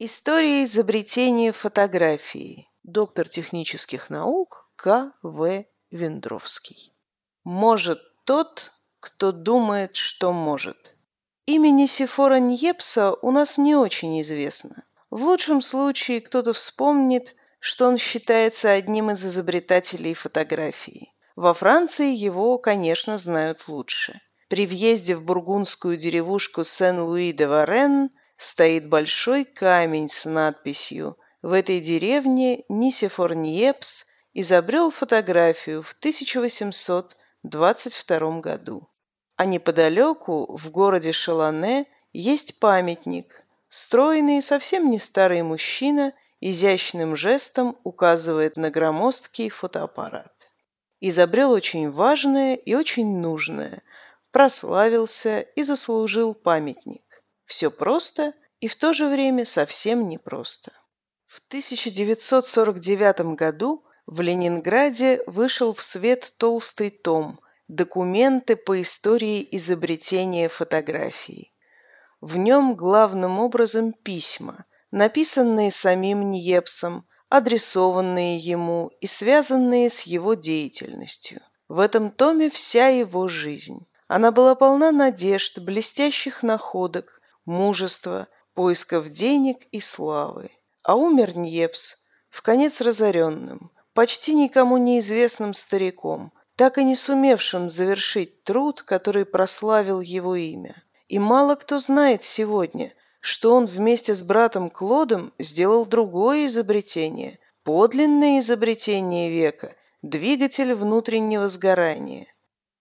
История изобретения фотографии. Доктор технических наук К. В. Вендровский. Может тот, кто думает, что может. Имя Нисифора Ньепса у нас не очень известно. В лучшем случае кто-то вспомнит, что он считается одним из изобретателей фотографии. Во Франции его, конечно, знают лучше. При въезде в бургундскую деревушку Сен-Луи-де-Варен стоит большой камень с надписью «В этой деревне Нисифор Ньепс изобрел фотографию в 1822 году». А неподалеку, в городе Шалане, есть памятник. Стройный, совсем не старый мужчина изящным жестом указывает на громоздкий фотоаппарат. Изобрел очень важное и очень нужное, прославился и заслужил памятник. Все просто и в то же время совсем непросто. В 1949 году в Ленинграде вышел в свет толстый том «Документы по истории изобретения фотографии». В нем главным образом письма, написанные самим Ньепсом, адресованные ему и связанные с его деятельностью. В этом томе вся его жизнь. Она была полна надежд, блестящих находок, мужества, поисков денег и славы. А умер Ньепс, в конец разоренным, почти никому неизвестным стариком, так и не сумевшим завершить труд, который прославил его имя. И мало кто знает сегодня, что он вместе с братом Клодом сделал другое изобретение, подлинное изобретение века, двигатель внутреннего сгорания.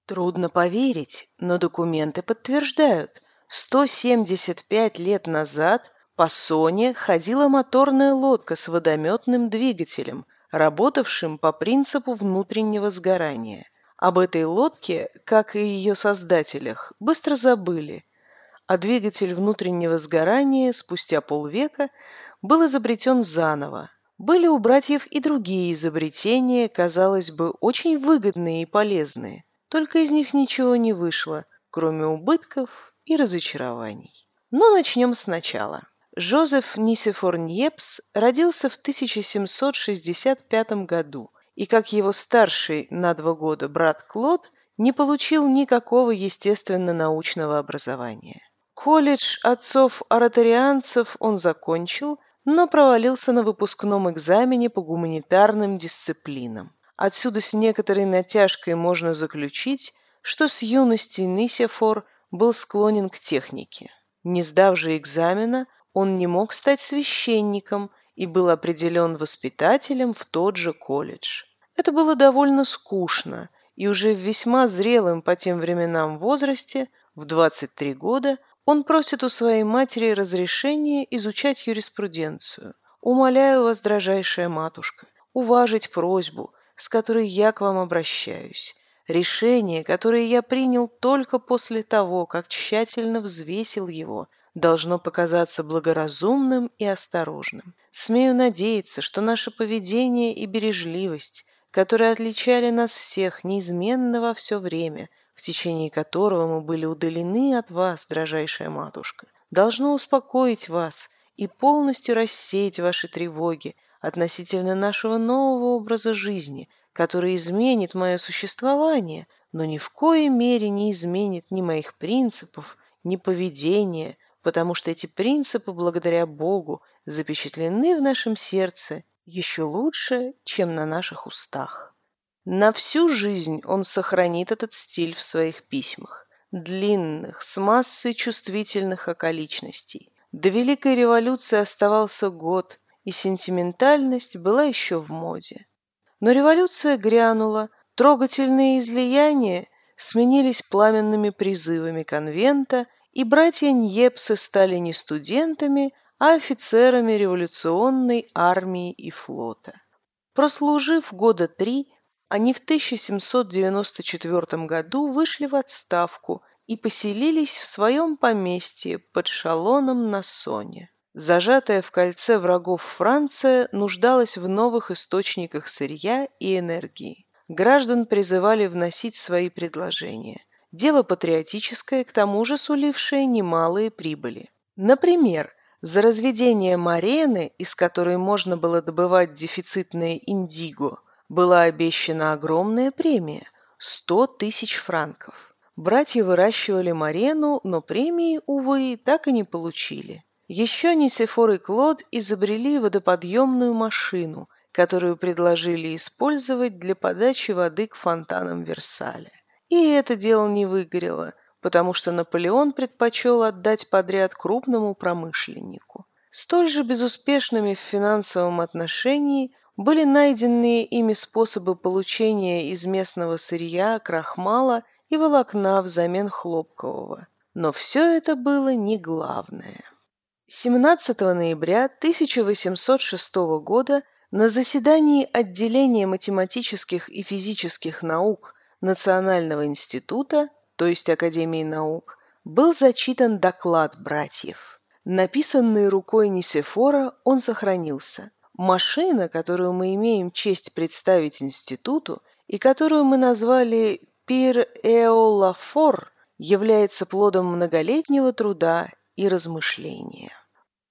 Трудно поверить, но документы подтверждают – 175 лет назад по Соне ходила моторная лодка с водометным двигателем, работавшим по принципу внутреннего сгорания. Об этой лодке, как и ее создателях, быстро забыли, а двигатель внутреннего сгорания спустя полвека был изобретен заново. Были у братьев и другие изобретения, казалось бы, очень выгодные и полезные, только из них ничего не вышло, кроме убытков и разочарований. Но начнем сначала. Жозеф Нисифор Ньепс родился в 1765 году, и как его старший на два года брат Клод не получил никакого естественно-научного образования. Колледж отцов-ораторианцев он закончил, но провалился на выпускном экзамене по гуманитарным дисциплинам. Отсюда с некоторой натяжкой можно заключить, что с юности Нисифор – был склонен к технике. Не сдав же экзамена, он не мог стать священником и был определен воспитателем в тот же колледж. Это было довольно скучно, и уже в весьма зрелом по тем временам возрасте, в 23 года, он просит у своей матери разрешения изучать юриспруденцию. «Умоляю вас, дрожайшая матушка, уважить просьбу, с которой я к вам обращаюсь. Решение, которое я принял только после того, как тщательно взвесил его, должно показаться благоразумным и осторожным. Смею надеяться, что наше поведение и бережливость, которые отличали нас всех неизменно во все время, в течение которого мы были удалены от вас, дрожайшая матушка, должно успокоить вас и полностью рассеять ваши тревоги относительно нашего нового образа жизни, который изменит мое существование, но ни в коей мере не изменит ни моих принципов, ни поведения, потому что эти принципы, благодаря Богу, запечатлены в нашем сердце еще лучше, чем на наших устах. На всю жизнь он сохранит этот стиль в своих письмах, длинных, с массой чувствительных околичностей. До Великой революции оставался год, и сентиментальность была еще в моде. Но революция грянула, трогательные излияния сменились пламенными призывами конвента, и братья Ньепсы стали не студентами, а офицерами революционной армии и флота. Прослужив года три, они в 1794 году вышли в отставку и поселились в своем поместье под Шалоном на Соне. Зажатая в кольце врагов Франция нуждалась в новых источниках сырья и энергии. Граждан призывали вносить свои предложения. Дело патриотическое, к тому же сулившее немалые прибыли. Например, За разведение марены, из которой можно было добывать дефицитное индиго, была обещана огромная премия – 100 тысяч франков. Братья выращивали марену, но премии, увы, так и не получили. Еще Нисефор и Клод изобрели водоподъемную машину, которую предложили использовать для подачи воды к фонтанам Версаля. И это дело не выгорело, потому что Наполеон предпочел отдать подряд крупному промышленнику. Столь же безуспешными в финансовом отношении были найденные ими способы получения из местного сырья крахмала – и волокна взамен хлопкового. Но все это было не главное. 17 ноября 1806 года на заседании отделения математических и физических наук Национального института, то есть Академии наук, был зачитан доклад братьев. Написанный рукой Нисефора, он сохранился. Машина, которую мы имеем честь представить институту, и которую мы назвали Пир Эолафор является плодом многолетнего труда и размышления.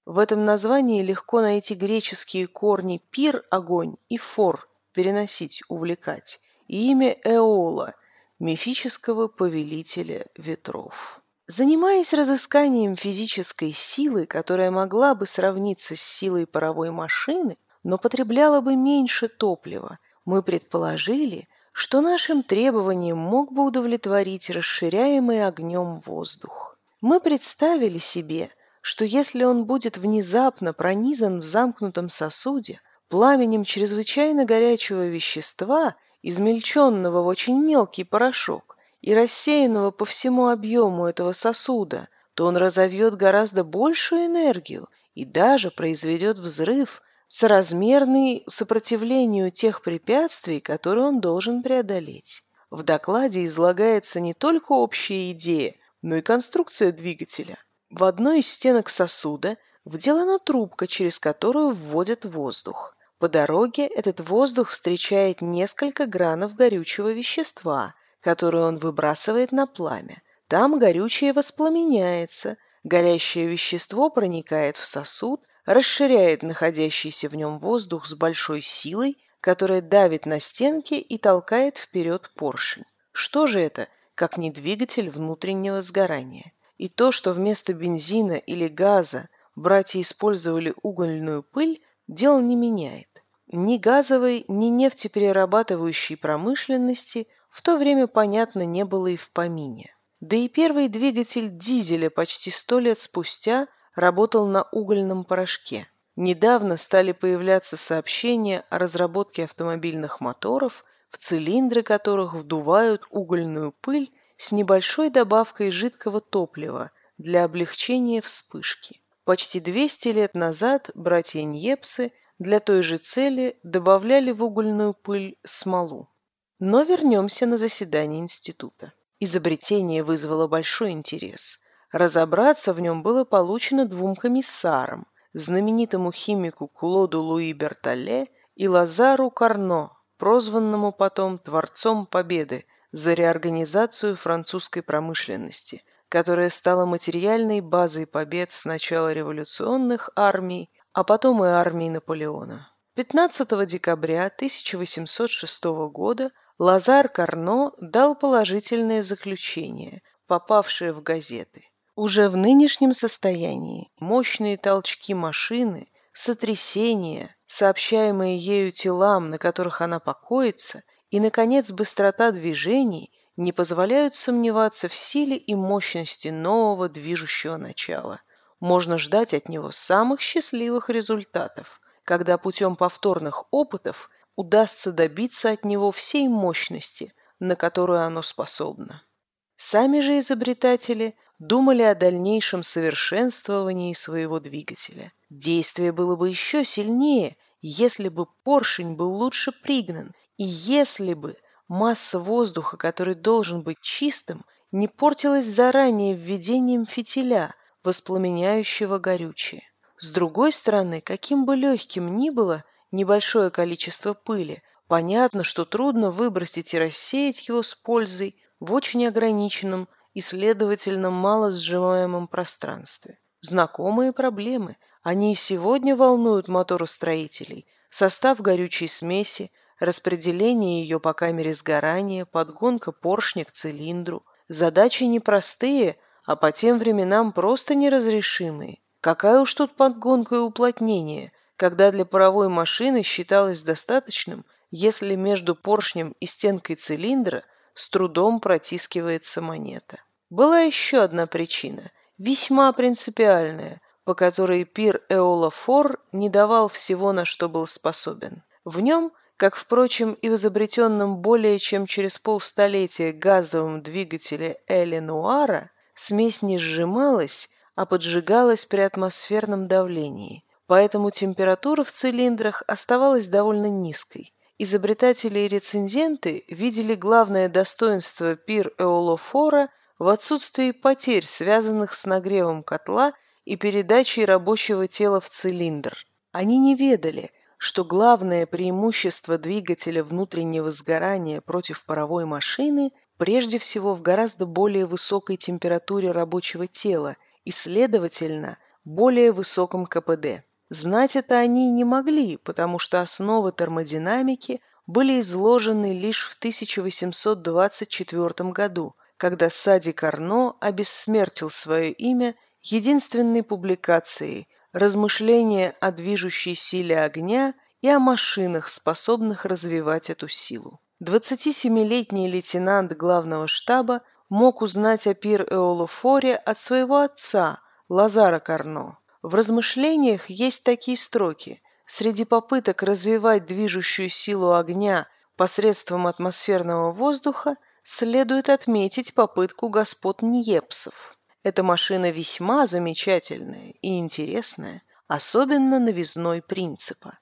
В этом названии легко найти греческие корни «пир» – огонь и «фор» – переносить, увлекать, и имя Эола – мифического повелителя ветров. Занимаясь разысканием физической силы, которая могла бы сравниться с силой паровой машины, но потребляла бы меньше топлива, мы предположили, что нашим требованиям мог бы удовлетворить расширяемый огнем воздух. Мы представили себе, что если он будет внезапно пронизан в замкнутом сосуде пламенем чрезвычайно горячего вещества, измельченного в очень мелкий порошок и рассеянного по всему объему этого сосуда, то он разовьет гораздо большую энергию и даже произведет взрыв, соразмерный сопротивлению тех препятствий, которые он должен преодолеть. В докладе излагается не только общая идея, но и конструкция двигателя. В одной из стенок сосуда вделана трубка, через которую вводят воздух. По дороге этот воздух встречает несколько гранов горючего вещества, которое он выбрасывает на пламя. Там горючее воспламеняется, горящее вещество проникает в сосуд, расширяет находящийся в нем воздух с большой силой, которая давит на стенки и толкает вперед поршень. Что же это, как не двигатель внутреннего сгорания? И то, что вместо бензина или газа братья использовали угольную пыль, дело не меняет. Ни газовой, ни нефтеперерабатывающей промышленности в то время, понятно, не было и в помине. Да и первый двигатель дизеля почти сто лет спустя работал на угольном порошке. Недавно стали появляться сообщения о разработке автомобильных моторов, в цилиндры которых вдувают угольную пыль с небольшой добавкой жидкого топлива для облегчения вспышки. Почти 200 лет назад братья Ньепсы для той же цели добавляли в угольную пыль смолу. Но вернемся на заседание института. Изобретение вызвало большой интерес – Разобраться в нем было получено двум комиссарам, знаменитому химику Клоду Луи Бертоле и Лазару Карно, прозванному потом Творцом Победы за реорганизацию французской промышленности, которая стала материальной базой побед сначала революционных армий, а потом и армии Наполеона. 15 декабря 1806 года Лазар Карно дал положительное заключение, попавшее в газеты – уже в нынешнем состоянии мощные толчки машины, сотрясения, сообщаемые ею телам, на которых она покоится, и, наконец, быстрота движений не позволяют сомневаться в силе и мощности нового движущего начала. Можно ждать от него самых счастливых результатов, когда путем повторных опытов удастся добиться от него всей мощности, на которую оно способно. Сами же изобретатели – думали о дальнейшем совершенствовании своего двигателя. Действие было бы еще сильнее, если бы поршень был лучше пригнан, и если бы масса воздуха, который должен быть чистым, не портилась заранее введением фитиля, воспламеняющего горючее. С другой стороны, каким бы легким ни было небольшое количество пыли, понятно, что трудно выбросить и рассеять его с пользой в очень ограниченном и, следовательно, мало сжимаемом пространстве. Знакомые проблемы. Они и сегодня волнуют моторостроителей. Состав горючей смеси, распределение ее по камере сгорания, подгонка поршня к цилиндру. Задачи непростые, а по тем временам просто неразрешимые. Какая уж тут подгонка и уплотнение, когда для паровой машины считалось достаточным, если между поршнем и стенкой цилиндра с трудом протискивается монета. Была еще одна причина, весьма принципиальная, по которой пир Эола Фор не давал всего, на что был способен. В нем, как, впрочем, и в изобретенном более чем через полстолетия газовом двигателе Эли Нуара, смесь не сжималась, а поджигалась при атмосферном давлении, поэтому температура в цилиндрах оставалась довольно низкой. Изобретатели и рецензенты видели главное достоинство пир Эолофора в отсутствии потерь, связанных с нагревом котла и передачей рабочего тела в цилиндр. Они не ведали, что главное преимущество двигателя внутреннего сгорания против паровой машины прежде всего в гораздо более высокой температуре рабочего тела и, следовательно, более высоком КПД. Знать это они не могли, потому что основы термодинамики были изложены лишь в 1824 году, когда Сади Карно обессмертил свое имя единственной публикацией «Размышления о движущей силе огня и о машинах, способных развивать эту силу». 27-летний лейтенант главного штаба мог узнать о пир Эолофоре от своего отца, Лазара Карно. В размышлениях есть такие строки. Среди попыток развивать движущую силу огня посредством атмосферного воздуха следует отметить попытку господ Ньепсов. Эта машина весьма замечательная и интересная, особенно новизной принципа.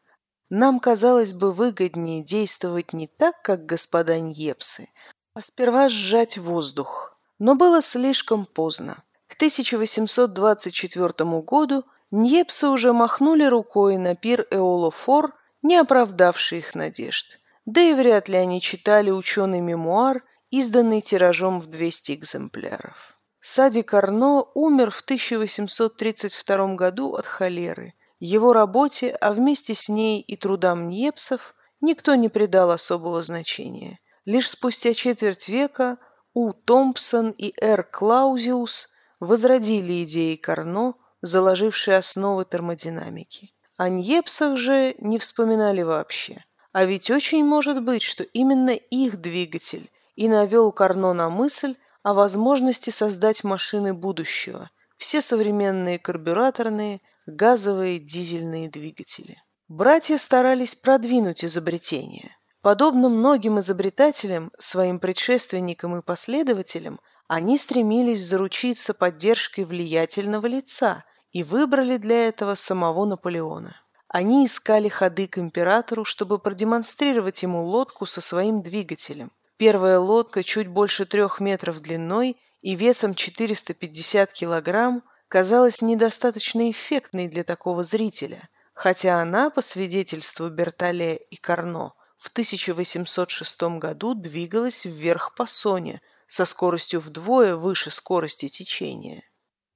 Нам казалось бы выгоднее действовать не так, как господа Ньепсы, а сперва сжать воздух. Но было слишком поздно. К 1824 году Ньепсы уже махнули рукой на пир Эолофор, не оправдавший их надежд. Да и вряд ли они читали ученый мемуар, изданный тиражом в 200 экземпляров. Сади Карно умер в 1832 году от холеры. Его работе, а вместе с ней и трудам Ньепсов, никто не придал особого значения. Лишь спустя четверть века У. Томпсон и Р. Клаузиус возродили идеи Карно, заложившие основы термодинамики. О Ньепсах же не вспоминали вообще. А ведь очень может быть, что именно их двигатель и навел Карно на мысль о возможности создать машины будущего, все современные карбюраторные, газовые, дизельные двигатели. Братья старались продвинуть изобретение. Подобно многим изобретателям, своим предшественникам и последователям, они стремились заручиться поддержкой влиятельного лица – и выбрали для этого самого Наполеона. Они искали ходы к императору, чтобы продемонстрировать ему лодку со своим двигателем. Первая лодка, чуть больше трех метров длиной и весом 450 килограмм, казалась недостаточно эффектной для такого зрителя, хотя она, по свидетельству Бертоле и Карно, в 1806 году двигалась вверх по Соне со скоростью вдвое выше скорости течения.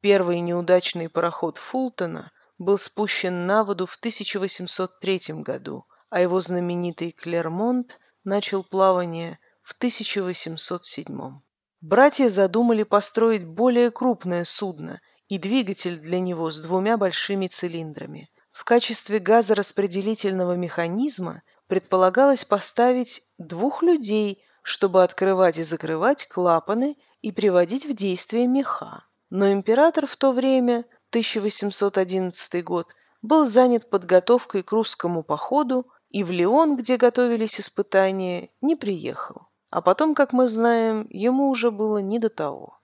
Первый неудачный пароход Фултона был спущен на воду в 1803 году, а его знаменитый Клермонт начал плавание в 1807. Братья задумали построить более крупное судно и двигатель для него с двумя большими цилиндрами. В качестве газораспределительного механизма предполагалось поставить двух людей, чтобы открывать и закрывать клапаны и приводить в действие меха. Но император в то время, 1811 год, был занят подготовкой к русскому походу и в Лион, где готовились испытания, не приехал. А потом, как мы знаем, ему уже было не до того.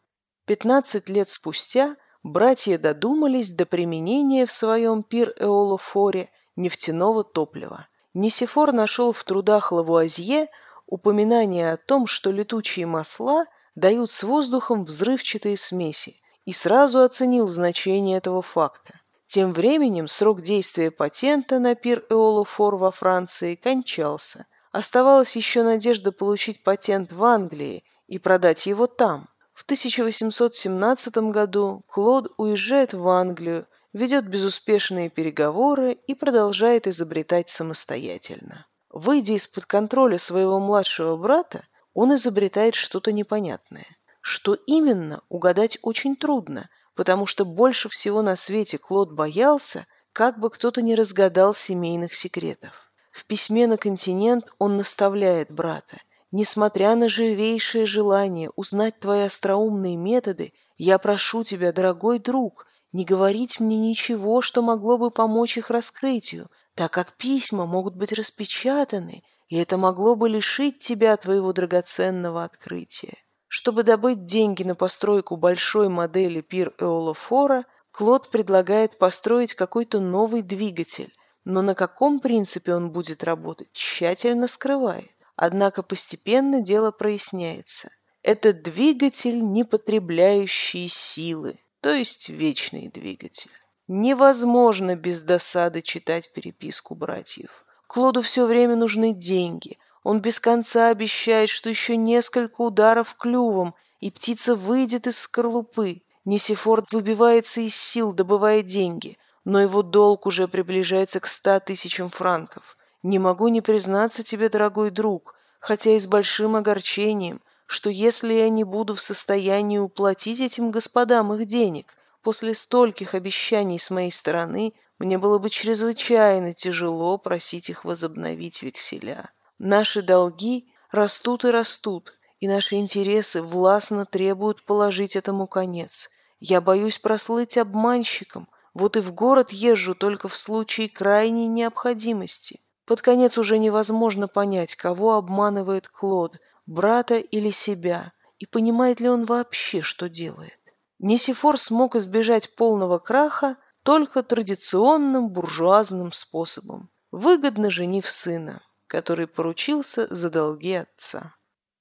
Пятнадцать лет спустя братья додумались до применения в своем пир-эолофоре нефтяного топлива. Нисифор нашел в трудах Лавуазье упоминание о том, что летучие масла дают с воздухом взрывчатые смеси, и сразу оценил значение этого факта. Тем временем срок действия патента на пир Эолофор во Франции кончался. Оставалась еще надежда получить патент в Англии и продать его там. В 1817 году Клод уезжает в Англию, ведет безуспешные переговоры и продолжает изобретать самостоятельно. Выйдя из-под контроля своего младшего брата, он изобретает что-то непонятное. Что именно, угадать очень трудно, потому что больше всего на свете Клод боялся, как бы кто-то не разгадал семейных секретов. В письме на континент он наставляет брата. «Несмотря на живейшее желание узнать твои остроумные методы, я прошу тебя, дорогой друг, не говорить мне ничего, что могло бы помочь их раскрытию, так как письма могут быть распечатаны, и это могло бы лишить тебя твоего драгоценного открытия. Чтобы добыть деньги на постройку большой модели пир Эола Фора, Клод предлагает построить какой-то новый двигатель, но на каком принципе он будет работать, тщательно скрывает. Однако постепенно дело проясняется. Это двигатель, не потребляющий силы, то есть вечный двигатель. Невозможно без досады читать переписку братьев. Клоду все время нужны деньги. Он без конца обещает, что еще несколько ударов клювом, и птица выйдет из скорлупы. Несифорд выбивается из сил, добывая деньги, но его долг уже приближается к ста тысячам франков. Не могу не признаться тебе, дорогой друг, хотя и с большим огорчением, что если я не буду в состоянии уплатить этим господам их денег, после стольких обещаний с моей стороны, мне было бы чрезвычайно тяжело просить их возобновить векселя. Наши долги растут и растут, и наши интересы властно требуют положить этому конец. Я боюсь прослыть обманщиком, вот и в город езжу только в случае крайней необходимости. Под конец уже невозможно понять, кого обманывает Клод, брата или себя, и понимает ли он вообще, что делает. Несифор смог избежать полного краха только традиционным буржуазным способом, выгодно женив сына, который поручился за долги отца.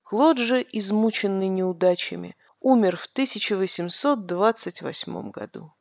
Клод же, измученный неудачами, умер в 1828 году.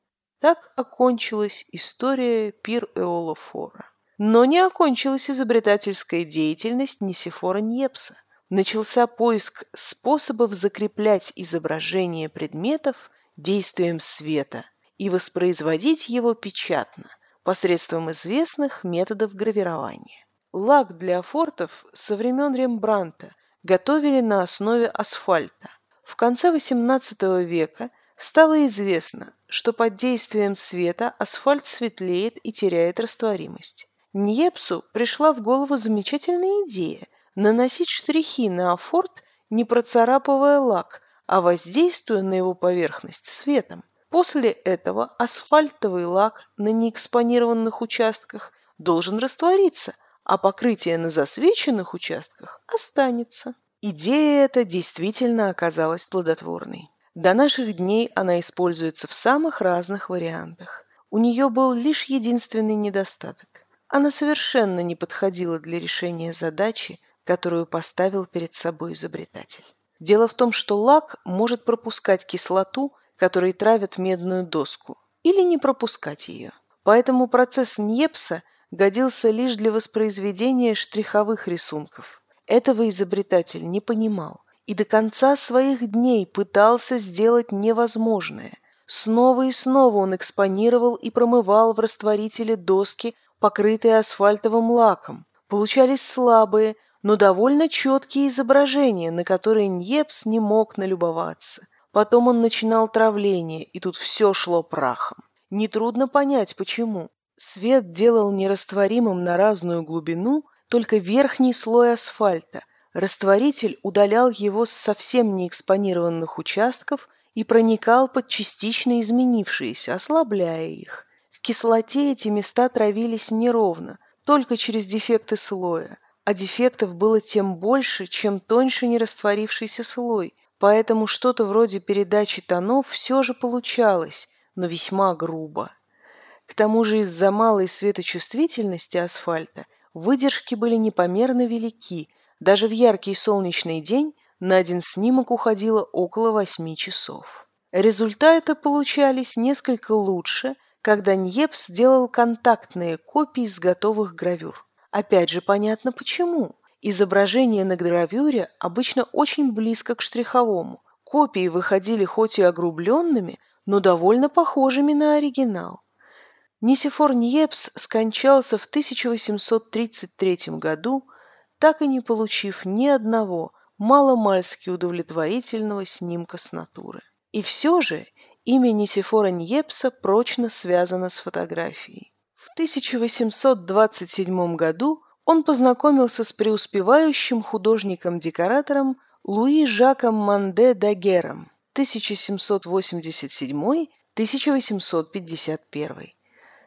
Так окончилась история пир Эола Фора. Но не окончилась изобретательская деятельность Нисифора Ньепса. Начался поиск способов закреплять изображение предметов действием света и воспроизводить его печатно посредством известных методов гравирования. Лак для фортов со времен Рембранта готовили на основе асфальта. В конце XVIII века стало известно, что под действием света асфальт светлеет и теряет растворимость. Ньепсу пришла в голову замечательная идея наносить штрихи на афорт, не процарапывая лак, а воздействуя на его поверхность светом. После этого асфальтовый лак на неэкспонированных участках должен раствориться, а покрытие на засвеченных участках останется. Идея эта действительно оказалась плодотворной. До наших дней она используется в самых разных вариантах. У нее был лишь единственный недостаток. Она совершенно не подходила для решения задачи, которую поставил перед собой изобретатель. Дело в том, что лак может пропускать кислоту, которой травят медную доску, или не пропускать ее. Поэтому процесс Ньепса годился лишь для воспроизведения штриховых рисунков. Этого изобретатель не понимал и до конца своих дней пытался сделать невозможное. Снова и снова он экспонировал и промывал в растворителе доски, покрытые асфальтовым лаком. Получались слабые, но довольно четкие изображения, на которые Ньепс не мог налюбоваться. Потом он начинал травление, и тут все шло прахом. Нетрудно понять, почему. Свет делал нерастворимым на разную глубину только верхний слой асфальта. Растворитель удалял его с совсем неэкспонированных участков и проникал под частично изменившиеся, ослабляя их. В кислоте эти места травились неровно, только через дефекты слоя, а дефектов было тем больше, чем тоньше нерастворившийся слой, поэтому что-то вроде передачи тонов все же получалось, но весьма грубо. К тому же из-за малой светочувствительности асфальта выдержки были непомерно велики. Даже в яркий солнечный день на один снимок уходило около восьми часов. Результаты получались несколько лучше, когда Ньепс делал контактные копии с готовых гравюр. Опять же понятно почему. Изображение на гравюре обычно очень близко к штриховому. копии выходили хоть и огрубленными, но довольно похожими на оригинал. Нисифор Ньепс скончался в 1833 году, так и не получив ни одного маломальски удовлетворительного снимка с натуры. И все же имя Нисифора Ньепса прочно связано с фотографией. В 1827 году он познакомился с преуспевающим художником-декоратором Луи Жаком Манде Дагером 1787-1851,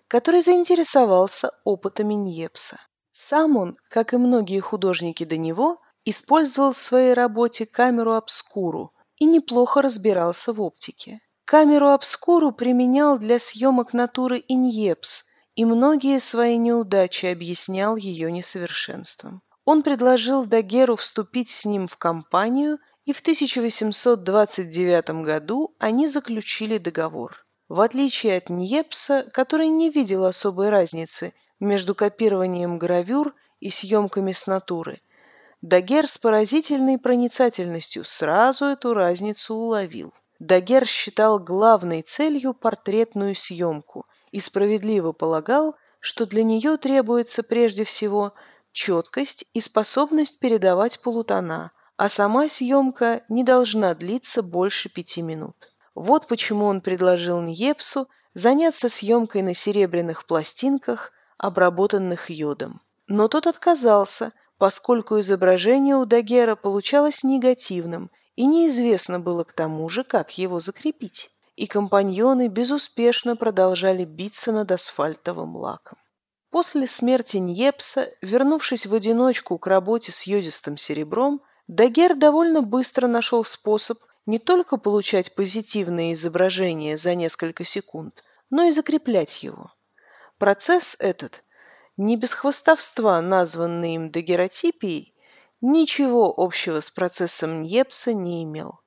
который заинтересовался опытами Ньепса. Сам он, как и многие художники до него, использовал в своей работе камеру обскуру и неплохо разбирался в оптике. Камеру обскуру применял для съемок натуры Иньепс и многие свои неудачи объяснял ее несовершенством. Он предложил Дагеру вступить с ним в компанию, и в 1829 году они заключили договор. В отличие от Ньепса, который не видел особой разницы между копированием гравюр и съемками с натуры, Дагер с поразительной проницательностью сразу эту разницу уловил. Дагер считал главной целью портретную съемку и справедливо полагал, что для нее требуется прежде всего четкость и способность передавать полутона, а сама съемка не должна длиться больше пяти минут. Вот почему он предложил Ньепсу заняться съемкой на серебряных пластинках, обработанных йодом. Но тот отказался, поскольку изображение у Дагера получалось негативным и неизвестно было к тому же, как его закрепить. И компаньоны безуспешно продолжали биться над асфальтовым лаком. После смерти Ньепса, вернувшись в одиночку к работе с йодистым серебром, Дагер довольно быстро нашел способ не только получать позитивное изображение за несколько секунд, но и закреплять его. Процесс этот, не без хвостовства названный им дагеротипией, ничего общего с процессом Ньепса не имел.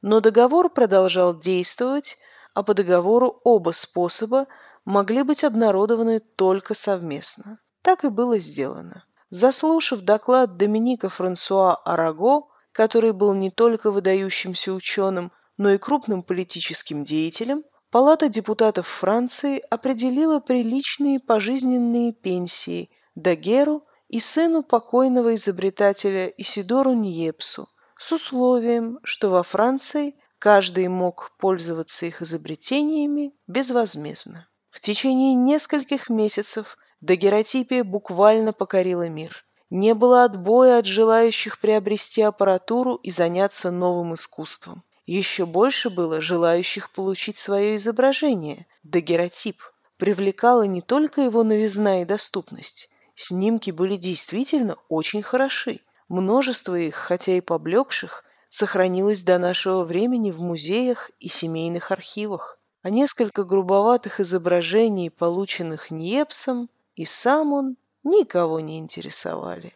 Но договор продолжал действовать, а по договору оба способа могли быть обнародованы только совместно. Так и было сделано. Заслушав доклад Доминика Франсуа Араго, который был не только выдающимся ученым, но и крупным политическим деятелем, Палата депутатов Франции определила приличные пожизненные пенсии Дагеру и сыну покойного изобретателя Исидору Ньепсу с условием, что во Франции каждый мог пользоваться их изобретениями безвозмездно. В течение нескольких месяцев дагеротипия буквально покорила мир. Не было отбоя от желающих приобрести аппаратуру и заняться новым искусством. Еще больше было желающих получить свое изображение, дагеротип. Привлекала не только его новизна и доступность, Снимки были действительно очень хороши. Множество их, хотя и поблекших, сохранилось до нашего времени в музеях и семейных архивах. А несколько грубоватых изображений, полученных Ньепсом, и сам он никого не интересовали.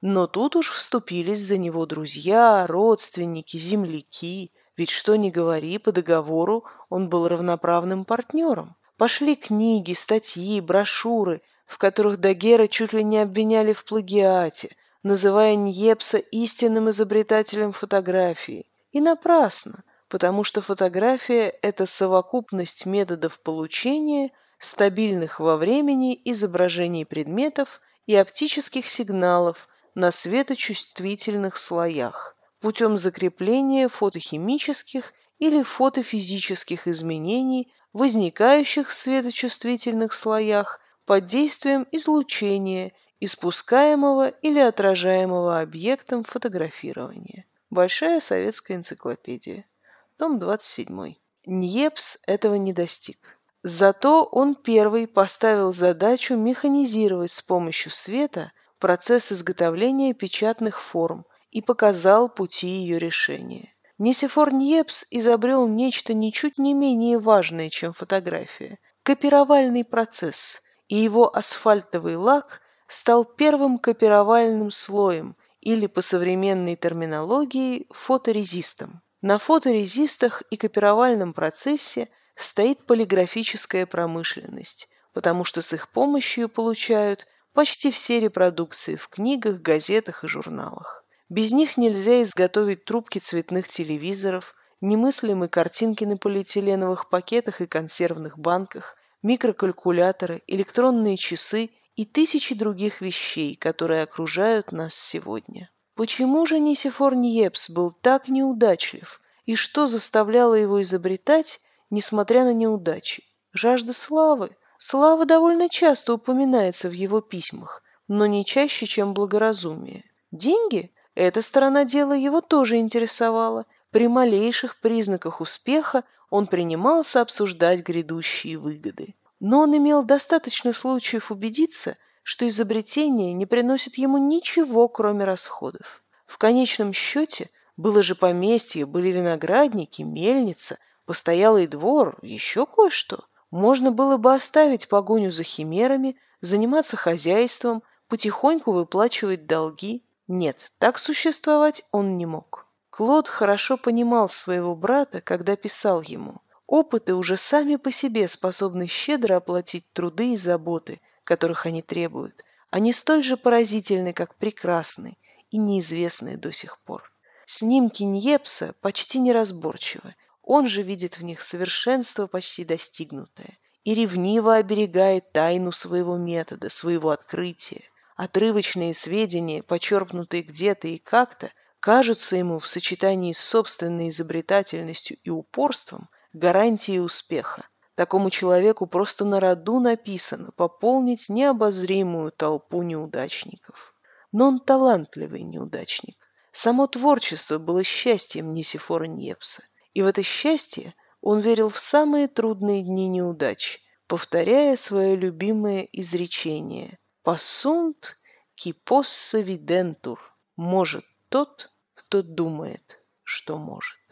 Но тут уж вступились за него друзья, родственники, земляки, ведь что ни говори, по договору он был равноправным партнером. Пошли книги, статьи, брошюры – в которых Дагера чуть ли не обвиняли в плагиате, называя Ньепса истинным изобретателем фотографии. И напрасно, потому что фотография – это совокупность методов получения стабильных во времени изображений предметов и оптических сигналов на светочувствительных слоях путем закрепления фотохимических или фотофизических изменений, возникающих в светочувствительных слоях под действием излучения, испускаемого или отражаемого объектом фотографирования. Большая советская энциклопедия. Том 27. Ньепс этого не достиг. Зато он первый поставил задачу механизировать с помощью света процесс изготовления печатных форм и показал пути ее решения. Нисифор Ньепс изобрел нечто ничуть не менее важное, чем фотография – копировальный процесс, и его асфальтовый лак стал первым копировальным слоем или по современной терминологии фоторезистом. На фоторезистах и копировальном процессе стоит полиграфическая промышленность, потому что с их помощью получают почти все репродукции в книгах, газетах и журналах. Без них нельзя изготовить трубки цветных телевизоров немыслимые картинки на полиэтиленовых пакетах и консервных банках, микрокалькуляторы, электронные часы и тысячи других вещей, которые окружают нас сегодня. Почему же Нисифор Ньепс был так неудачлив, и что заставляло его изобретать, несмотря на неудачи? Жажда славы. Слава довольно часто упоминается в его письмах, но не чаще, чем благоразумие. Деньги? Эта сторона дела его тоже интересовала. При малейших признаках успеха он принимался обсуждать грядущие выгоды. Но он имел достаточно случаев убедиться, что изобретение не приносит ему ничего, кроме расходов. В конечном счете было же поместье, были виноградники, мельница, постоялый двор, еще кое-что. Можно было бы оставить погоню за химерами, заниматься хозяйством, потихоньку выплачивать долги. Нет, так существовать он не мог. Клод хорошо понимал своего брата, когда писал ему. Опыты уже сами по себе способны щедро оплатить труды и заботы, которых они требуют. Они столь же поразительны, как прекрасны и неизвестны до сих пор. Снимки Ньепса почти неразборчивы, он же видит в них совершенство почти достигнутое и ревниво оберегает тайну своего метода, своего открытия. Отрывочные сведения, почерпнутые где-то и как-то, кажутся ему в сочетании с собственной изобретательностью и упорством гарантией успеха. Такому человеку просто на роду написано пополнить необозримую толпу неудачников. Но он талантливый неудачник. Само творчество было счастьем Нисифора Ньепса. И в это счастье он верил в самые трудные дни неудач, повторяя свое любимое изречение «Пассунт ки посса видентур» – «Может тот, кто думает, что может».